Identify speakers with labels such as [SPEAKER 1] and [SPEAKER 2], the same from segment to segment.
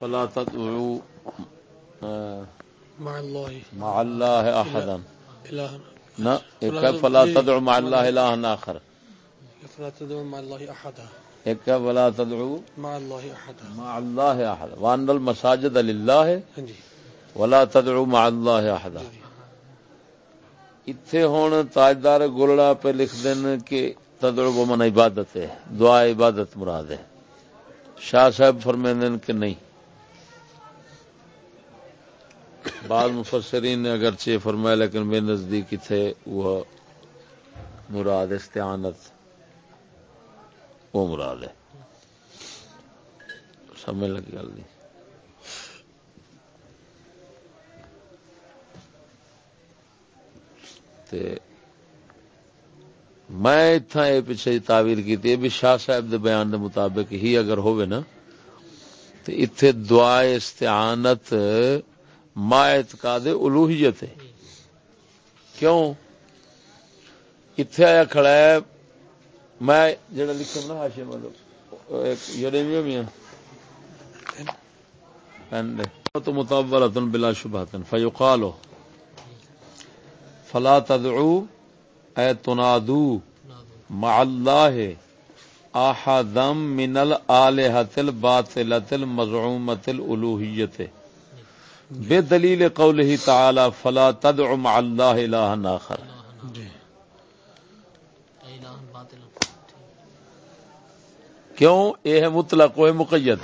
[SPEAKER 1] فلا تدعوا
[SPEAKER 2] مع الله.
[SPEAKER 1] مع الله احدا ہے فلا تدعوا مع الله اله اخر
[SPEAKER 2] فلا تدعو مع الله أحدا.
[SPEAKER 1] ایک فلا تدعوا
[SPEAKER 2] مع الله أحدا.
[SPEAKER 1] مع الله احد وان المساجد لله ولا تدعوا مع الله احد اتھے ہون تاجدار گولڑا پہ لکھ دین کہ تدعو بمن عبادت ہے دعا عبادت مراد ہے. شاہ صاحب فرمیندن کہ نہیں. بعض مفسرین نے اگرچہ فرمایا، لیکن میرے نزدیک تھے، وہ مراد استعانت، وہ مراد ہے۔ سمجھ لگی گل نہیں؟ تے میں اتنا یہ پیچھے جی تعویر کی تھی بھی شاہ صاحب دے بیان دے مطابق ہی اگر ہوئے نا تو اتھے دعا استعانت ما اعتقاد الوہیت ہے۔ کیوں؟ اتھے آیا کھڑا ہے، میں جڑا لکھا نا ہاشے مطلب ایک تو مطابلتن بلا شبہتن، فیقالو، فلا تدعو، اے تنادو، مع اللہ احدم من الالہۃ الباطلۃ المزعومۃ الالوہیۃ بے دلیل قوله تعالی فلا تدع مع اللہ الہ آخر.
[SPEAKER 2] جی.
[SPEAKER 1] کیوں؟ یہ ہے مطلق وہ ہے مقید.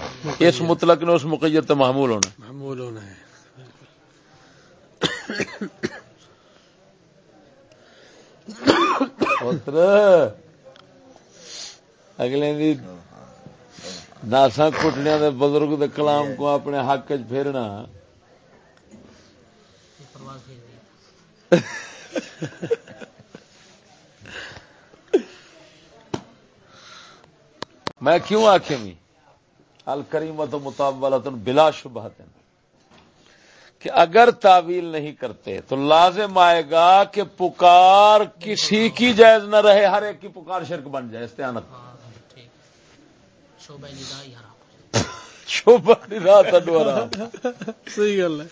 [SPEAKER 1] اس مطلق نے اس مقید تے محمول ہونا
[SPEAKER 2] محمول ہونا ہے.
[SPEAKER 1] اگلے دی ناسا کٹنیا دے بزرگ دے کلام کو اپنے حق چ پھیرنا. میں کیوں آخ می الکریمت مطابلت بلا شبہ کہ اگر تعویل نہیں کرتے تو لازم آئے گا کہ پکار کسی کی جائز نہ رہے ہر ایک کی پکار شرک بن جائے استعانت. شوبہ رات
[SPEAKER 2] صحیح گل ہے.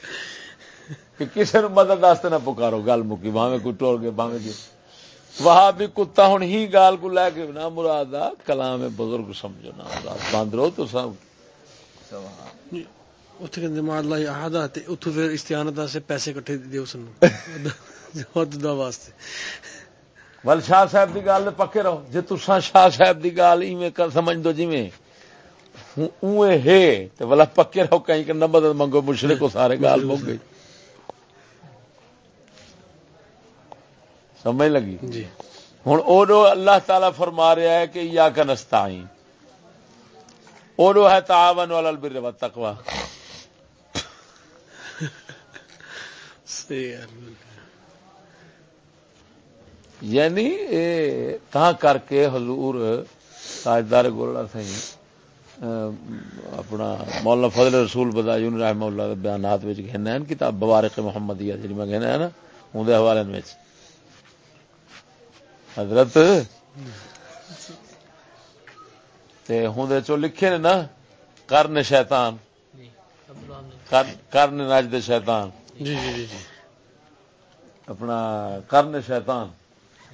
[SPEAKER 1] کہ کسی نے مدد واسطے نہ پکارو گل مکی باہیں کوئی ٹور گئے باہیں جی وہاں بھی کتا ہوں ہی گال کو لے کے نہ مراد کلام بزرگ سمجھو نہ مراد باندھ رہو تو سب۔
[SPEAKER 2] اتنے کہتے مع اللہ احدا تے اتو پھر استعانت واسطے پیسے کٹھے دیو سن دعا واسطے۔
[SPEAKER 1] ول شاہ صاحب دی گل پکے رہو۔ جے تساں شاہ صاحب دی گل ایویں کر سمجھ دو جویں اوے ہے تے ولا پکے رہو کہیں کہ نہ مدد منگو مشرک کو سارے گال مک گئی۔ سمجھ لگی؟
[SPEAKER 2] جی۔
[SPEAKER 1] ہوں او اللہ تعالی فرما رہا ہے کہ یا کا نستعین۔ او ہے تعاون والا البر
[SPEAKER 2] ہے۔
[SPEAKER 1] یعنی تاں کر کے حضور تاجدار گولڑا سی اپنا مولانا فضل رسول بدایون رحمہ اللہ بیانات وچ گھنا ہے کتاب بوارق محمدیہ جڑی میں گھنا ہے نا اون دے حوالے وچ۔ حضرت تے ہوں دے چو لکھے نے نا کرن شیطان۔ کرن نجد شیطان۔
[SPEAKER 2] جی جی جی جی۔
[SPEAKER 1] اپنا کرن شیطان۔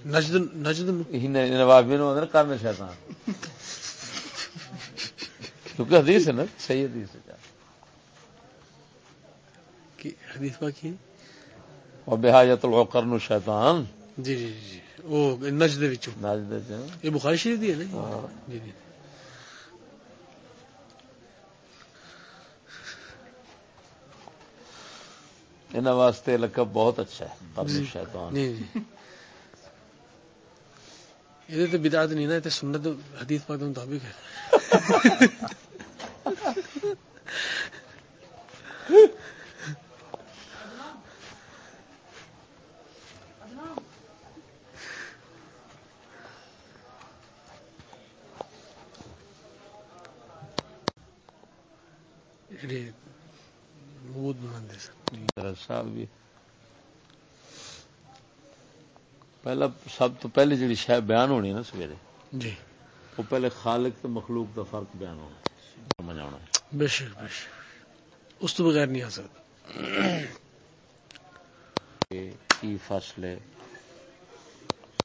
[SPEAKER 2] نجد نجد
[SPEAKER 1] نوابی نو کرن شیطان۔ کیونکہ حدیث ہے نا صحیح حدیث ہے۔
[SPEAKER 2] حدیث باقی
[SPEAKER 1] اور بحاجت القرن شیطان۔
[SPEAKER 2] جی جی جی وہ نجد وچوں۔
[SPEAKER 1] نجد
[SPEAKER 2] یہ بخاری شریف دی ہے نا
[SPEAKER 1] ہاں۔
[SPEAKER 2] جی جی۔
[SPEAKER 1] ان واسطے لقب بہت اچھا ہے قرن شیطان۔
[SPEAKER 2] جی جی۔ یہ تو بدعت نہیں نا یہ تو سنت حدیث پاک کے مطابق ہے۔
[SPEAKER 1] صاحب بھی۔ پہلا سب تو پہلے جڑی شہ بیان ہونی ہے نا سویرے
[SPEAKER 2] جی۔
[SPEAKER 1] وہ پہلے خالق تو مخلوق دا فرق بیان ہونا سمجھ آنا
[SPEAKER 2] بے شک بے شک۔ اس تو بغیر نہیں آ سکتا۔
[SPEAKER 1] کی ہے؟